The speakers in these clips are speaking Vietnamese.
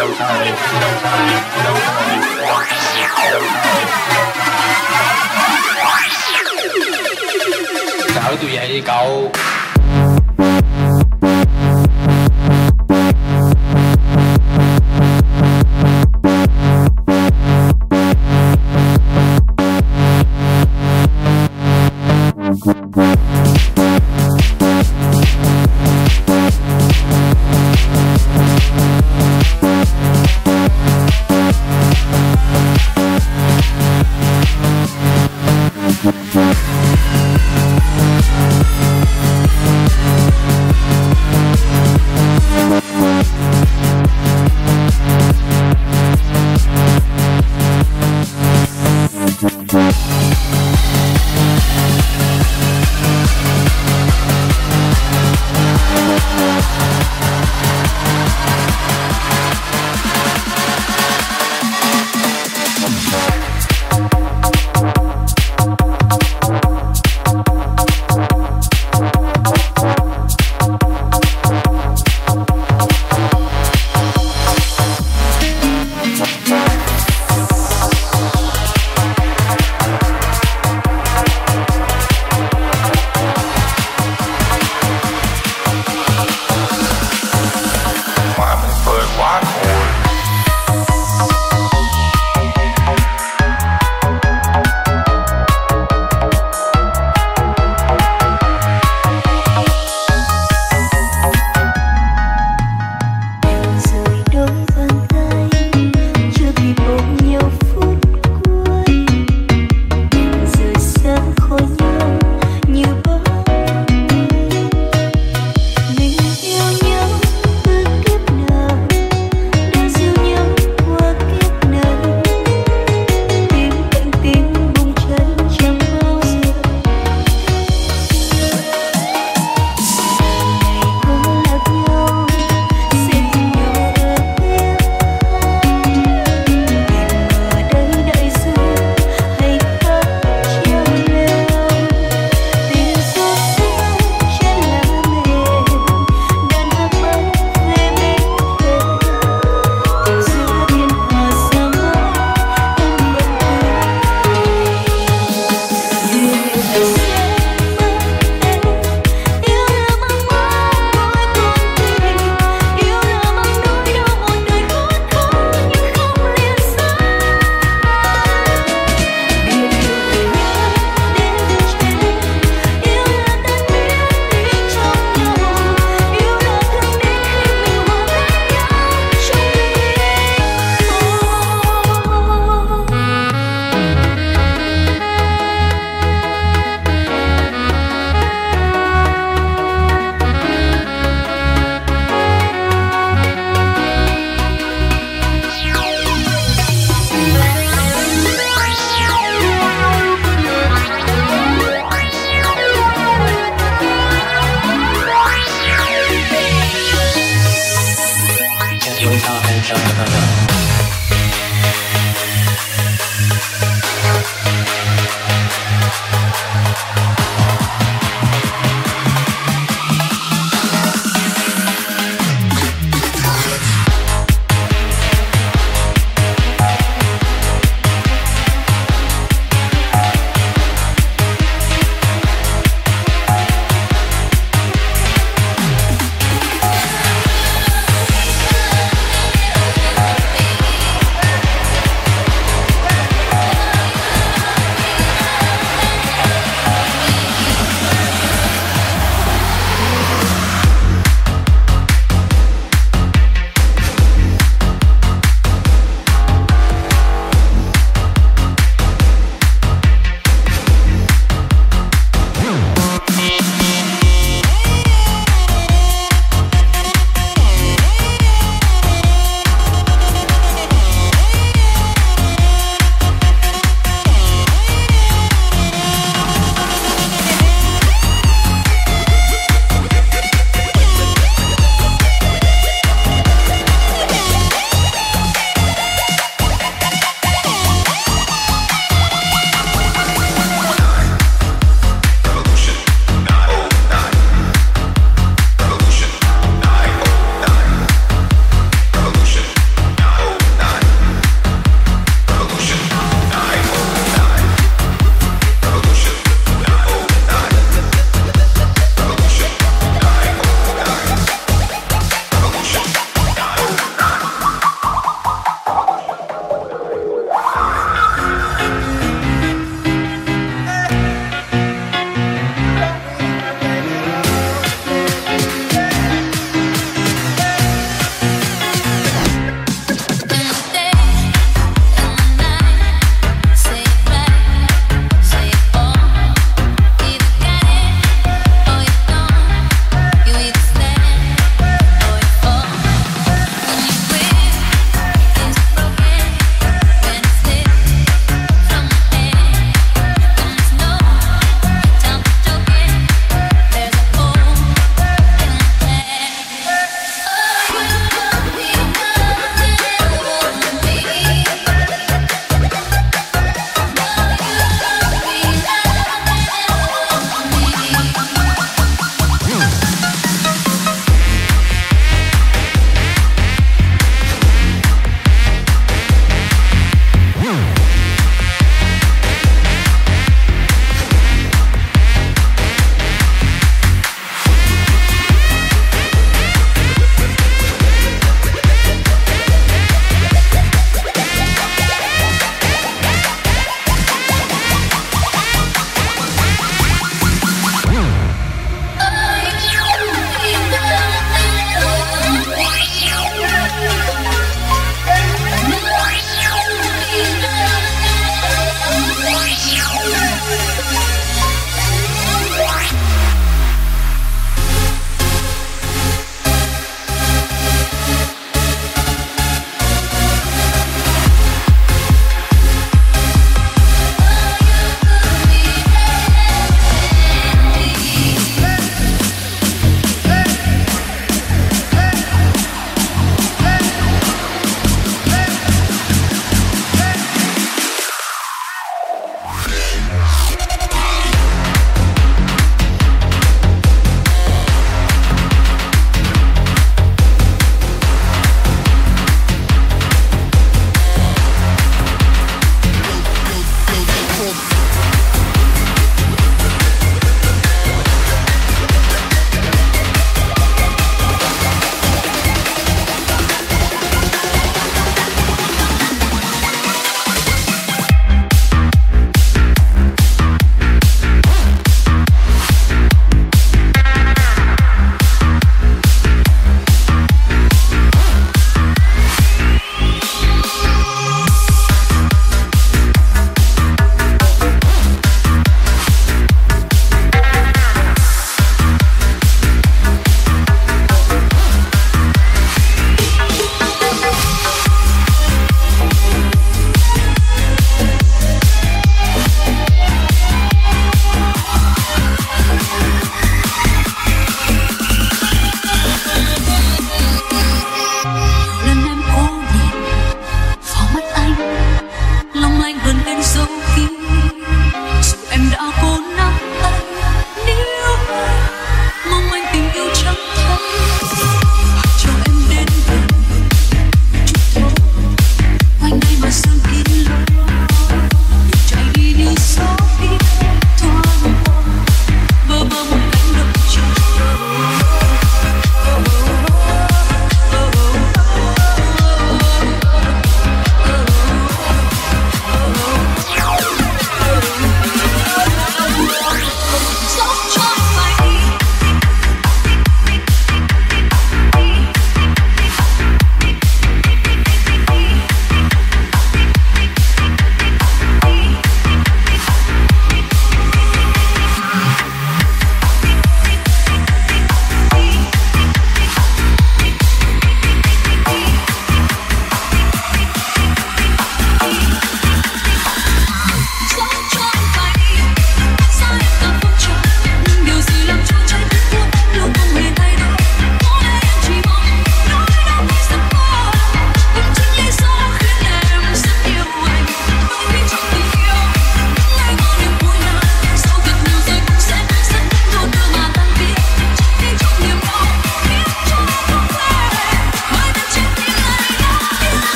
No time, no time, no time đỡ tôi vậy đi cậu.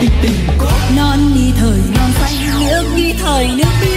tình tình non đi thời non xanh nước đi thời nước đi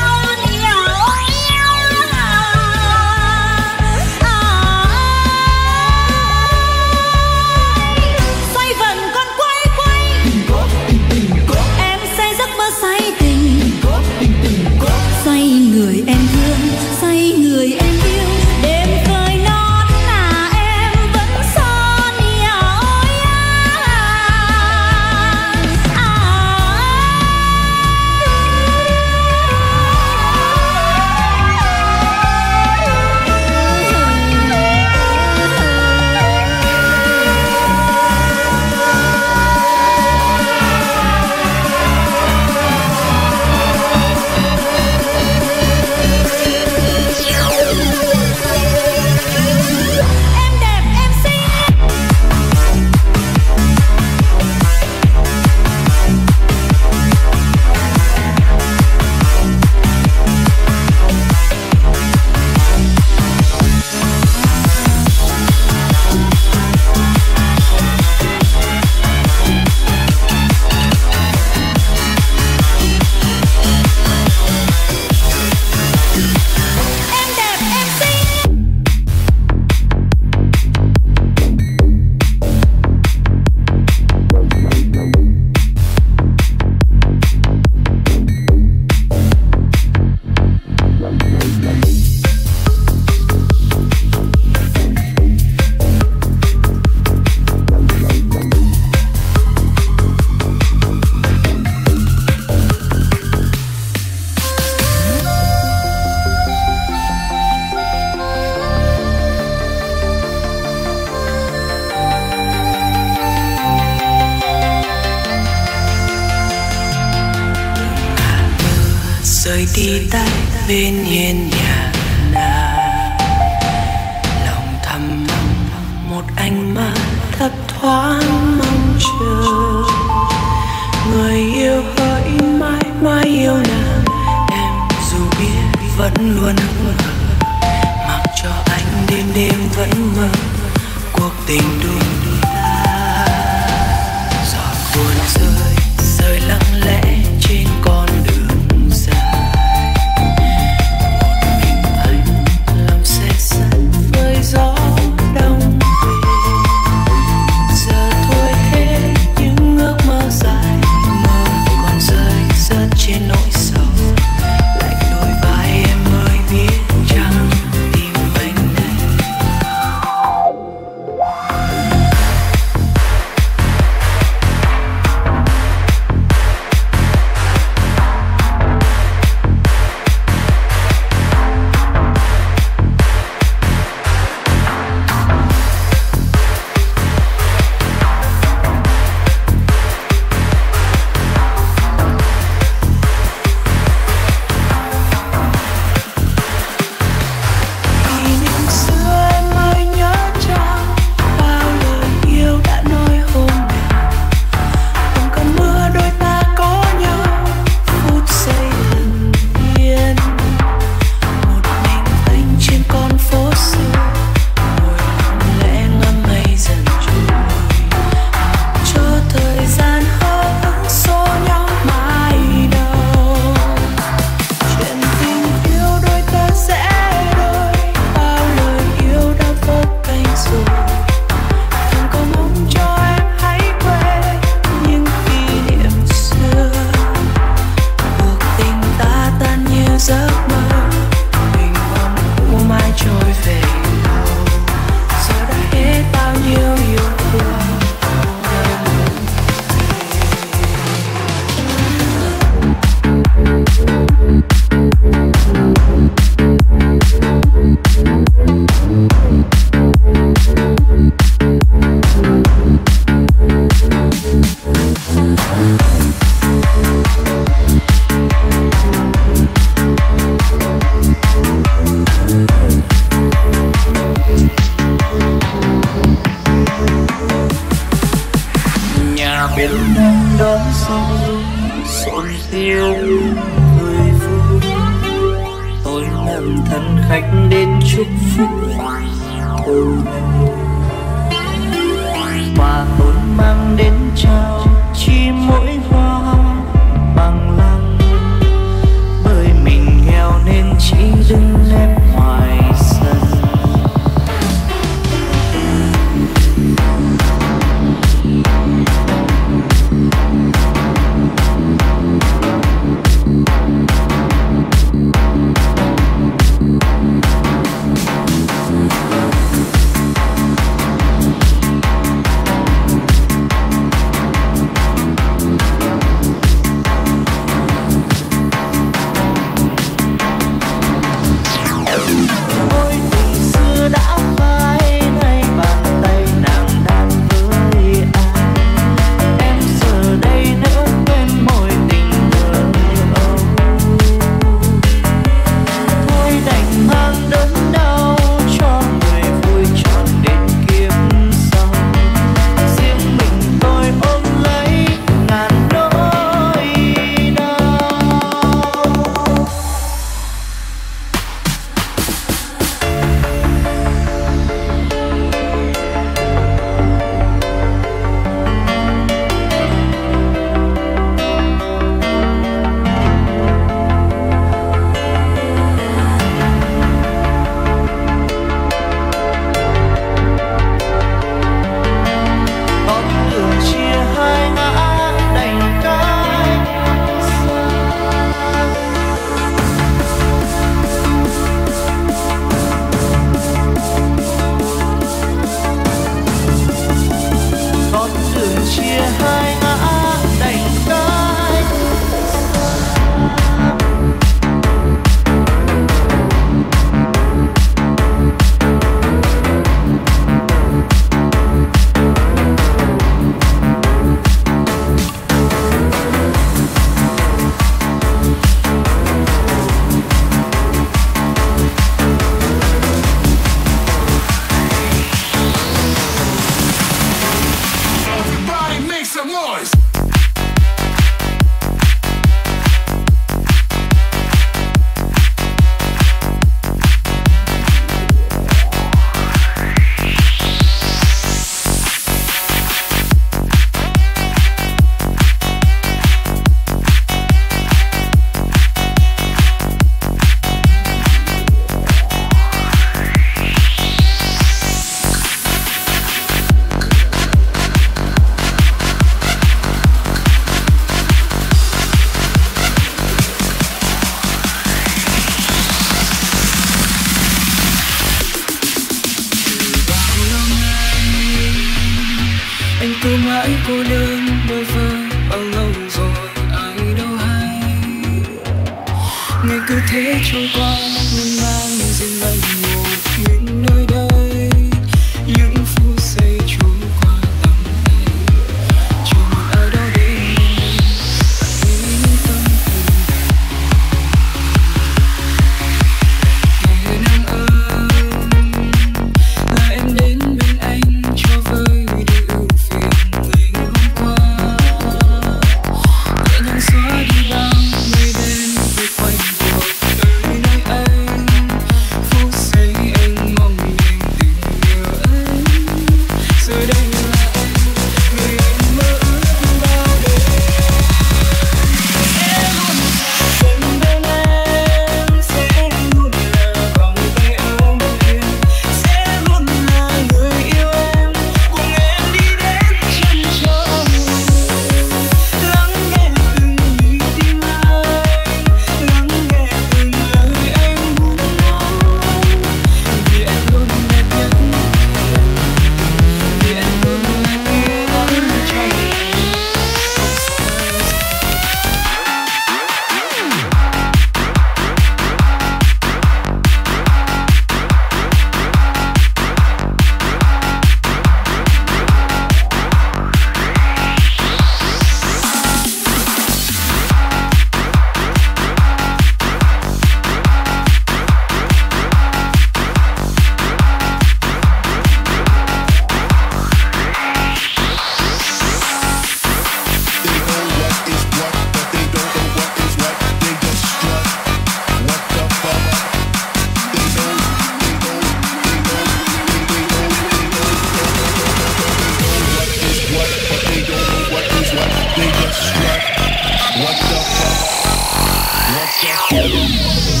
Yeah.